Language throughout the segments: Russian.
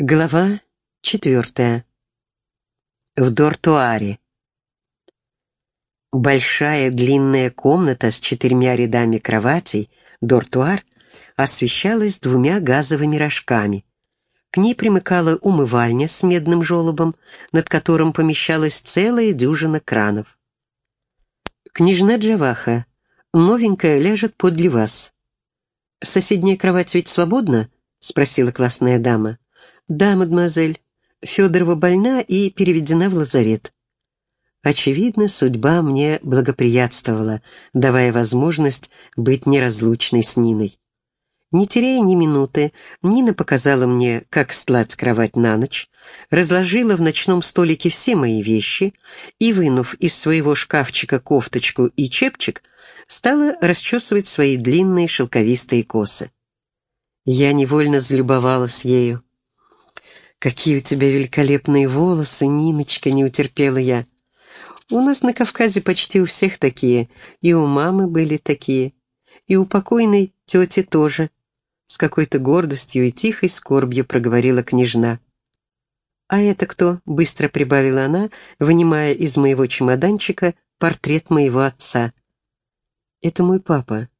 Глава четвертая. В дортуаре. Большая длинная комната с четырьмя рядами кроватей, дортуар, освещалась двумя газовыми рожками. К ней примыкала умывальня с медным желобом, над которым помещалась целая дюжина кранов. «Княжна Джаваха, новенькая ляжет подле вас». «Соседняя кровать ведь свободна?» — спросила классная дама. «Да, мадемуазель, Федорова больна и переведена в лазарет». Очевидно, судьба мне благоприятствовала, давая возможность быть неразлучной с Ниной. Не теряя ни минуты, Нина показала мне, как стлать кровать на ночь, разложила в ночном столике все мои вещи и, вынув из своего шкафчика кофточку и чепчик, стала расчесывать свои длинные шелковистые косы. Я невольно залюбовалась ею. «Какие у тебя великолепные волосы, Ниночка!» — не утерпела я. «У нас на Кавказе почти у всех такие, и у мамы были такие, и у покойной тети тоже», — с какой-то гордостью и тихой скорбью проговорила княжна. «А это кто?» — быстро прибавила она, вынимая из моего чемоданчика портрет моего отца. «Это мой папа.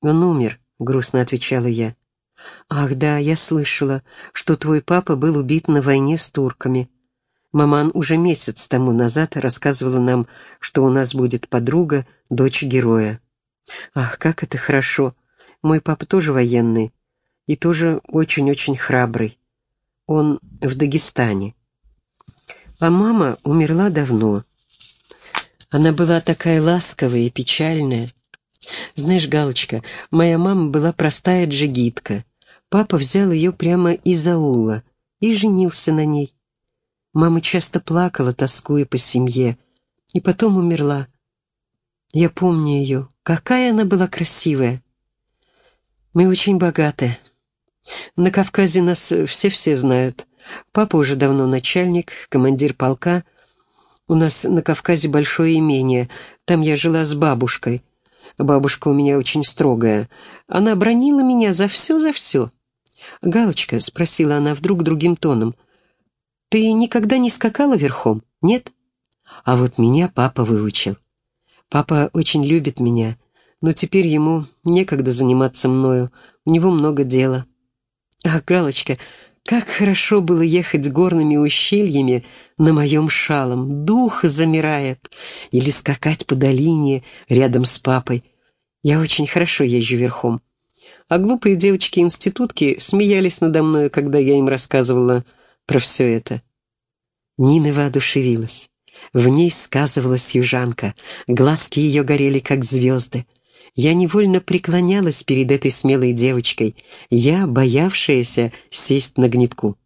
Он умер», — грустно отвечала я. «Ах да, я слышала, что твой папа был убит на войне с турками. Маман уже месяц тому назад рассказывала нам, что у нас будет подруга, дочь героя. Ах, как это хорошо! Мой папа тоже военный и тоже очень-очень храбрый. Он в Дагестане. А мама умерла давно. Она была такая ласковая и печальная. Знаешь, Галочка, моя мама была простая джигитка. Папа взял ее прямо из аула и женился на ней. Мама часто плакала, тоскуя по семье, и потом умерла. Я помню ее. Какая она была красивая. Мы очень богаты. На Кавказе нас все-все знают. Папа уже давно начальник, командир полка. У нас на Кавказе большое имение. Там я жила с бабушкой. Бабушка у меня очень строгая. Она бронила меня за все, за все. «Галочка», — спросила она вдруг другим тоном, — «ты никогда не скакала верхом, нет?» А вот меня папа выучил. Папа очень любит меня, но теперь ему некогда заниматься мною, у него много дела. Ах, Галочка, как хорошо было ехать горными ущельями на моем шалом, дух замирает, или скакать по долине рядом с папой. Я очень хорошо езжу верхом а глупые девочки-институтки смеялись надо мной, когда я им рассказывала про все это. Нина воодушевилась. В ней сказывалась южанка, глазки ее горели, как звезды. Я невольно преклонялась перед этой смелой девочкой, я, боявшаяся сесть на гнетку.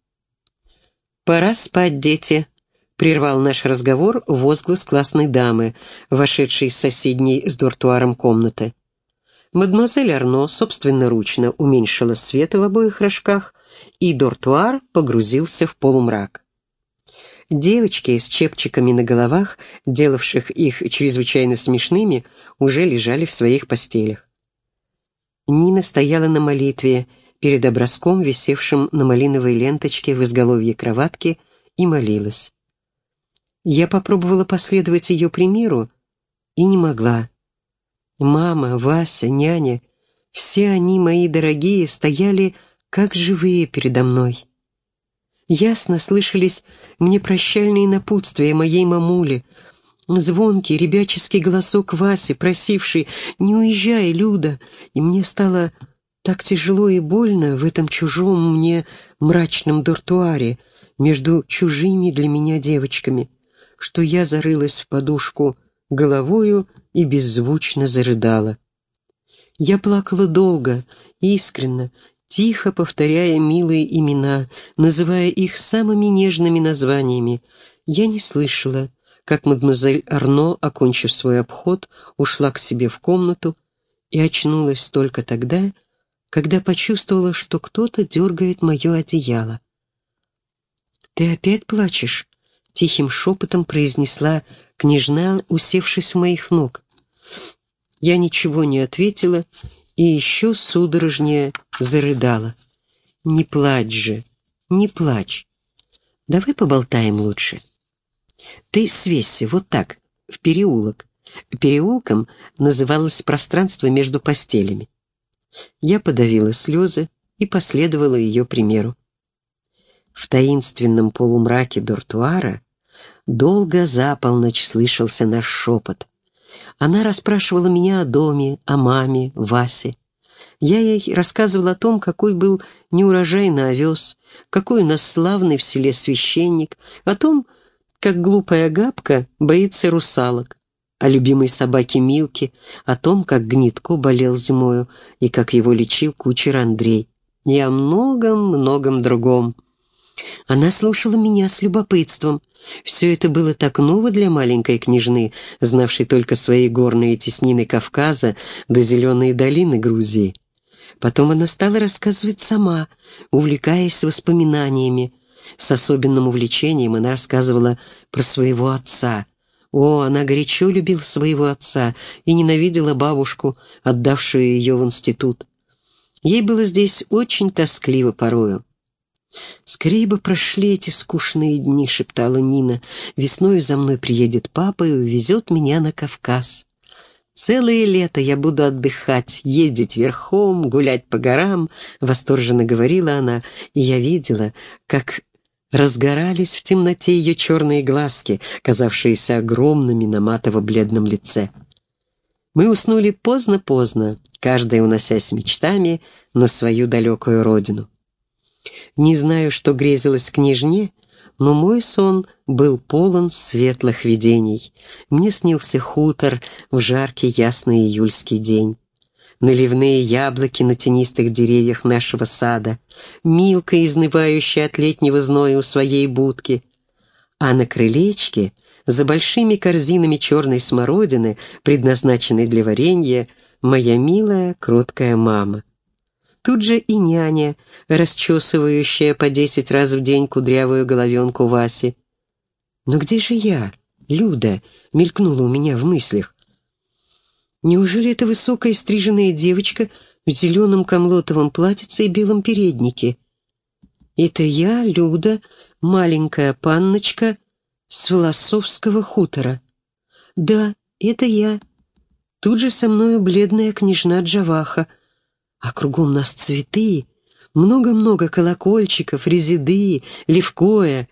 «Пора спать, дети», — прервал наш разговор возглас классной дамы, вошедшей из соседней с дуртуаром комнаты. Мадемуазель Арно собственноручно уменьшила свет в обоих рожках, и дортуар погрузился в полумрак. Девочки с чепчиками на головах, делавших их чрезвычайно смешными, уже лежали в своих постелях. Нина стояла на молитве перед образком, висевшим на малиновой ленточке в изголовье кроватки, и молилась. Я попробовала последовать ее примеру и не могла. Мама, Вася, няня, все они, мои дорогие, стояли как живые передо мной. Ясно слышались мне прощальные напутствия моей мамули, звонкий ребяческий голосок Васи, просивший «Не уезжай, Люда!» И мне стало так тяжело и больно в этом чужом мне мрачном дортуаре между чужими для меня девочками, что я зарылась в подушку головою и беззвучно зарыдала. Я плакала долго, искренно, тихо повторяя милые имена, называя их самыми нежными названиями. Я не слышала, как мадемуазель Арно, окончив свой обход, ушла к себе в комнату и очнулась только тогда, когда почувствовала, что кто-то дергает мое одеяло. «Ты опять плачешь?» — тихим шепотом произнесла княжна, усевшись у моих ног. Я ничего не ответила и еще судорожнее зарыдала. «Не плачь же! не плачь. Давай поболтаем лучше. Ты свесься вот так, в переулок. Переулком называлось пространство между постелями. Я подавила слезы и последовала ее примеру. В таинственном полумраке дортуара долго за полночь слышался наш шепот. Она расспрашивала меня о доме, о маме, Васе. Я ей рассказывал о том, какой был неурожай на овес, какой у нас славный в селе священник, о том, как глупая габка боится русалок, о любимой собаке Милке, о том, как Гнитко болел зимою и как его лечил кучер Андрей, и о многом-многом другом. Она слушала меня с любопытством. Все это было так ново для маленькой княжны, знавшей только свои горные теснины Кавказа да зеленые долины Грузии. Потом она стала рассказывать сама, увлекаясь воспоминаниями. С особенным увлечением она рассказывала про своего отца. О, она горячо любила своего отца и ненавидела бабушку, отдавшую ее в институт. Ей было здесь очень тоскливо порою. «Скорее бы прошли эти скучные дни», — шептала Нина. «Весной за мной приедет папа и увезет меня на Кавказ». Целое лето я буду отдыхать, ездить верхом, гулять по горам, — восторженно говорила она, и я видела, как разгорались в темноте ее черные глазки, казавшиеся огромными на матово-бледном лице. Мы уснули поздно-поздно, каждая уносясь мечтами на свою далекую родину. Не знаю, что грезилось княжне, но мой сон был полон светлых видений. Мне снился хутор в жаркий ясный июльский день. Наливные яблоки на тенистых деревьях нашего сада, Милка, изнывающая от летнего зноя у своей будки, а на крылечке, за большими корзинами черной смородины, предназначенной для варенья, моя милая, кроткая мама. Тут же и няня, расчесывающая по десять раз в день кудрявую головенку Васи. «Но где же я, Люда?» — мелькнула у меня в мыслях. «Неужели это высокая стриженная девочка в зеленом комлотовом платьице и белом переднике?» «Это я, Люда, маленькая панночка с Волосовского хутора». «Да, это я. Тут же со мною бледная княжна Джаваха — а кругом нас цветы, много-много колокольчиков, резиды, левкоя.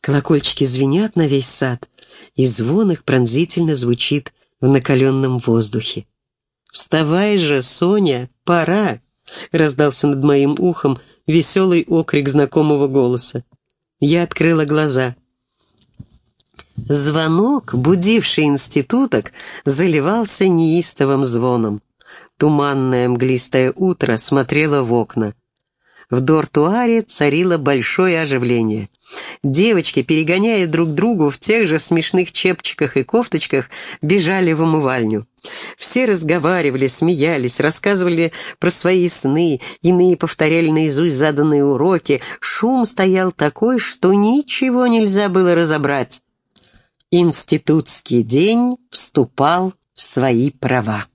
Колокольчики звенят на весь сад, и звон их пронзительно звучит в накаленном воздухе. «Вставай же, Соня, пора!» — раздался над моим ухом веселый окрик знакомого голоса. Я открыла глаза. Звонок, будивший институток, заливался неистовым звоном. Туманное мглистое утро смотрело в окна. В дортуаре царило большое оживление. Девочки, перегоняя друг другу в тех же смешных чепчиках и кофточках, бежали в умывальню. Все разговаривали, смеялись, рассказывали про свои сны, иные повторяли наизусть заданные уроки. Шум стоял такой, что ничего нельзя было разобрать. Институтский день вступал в свои права.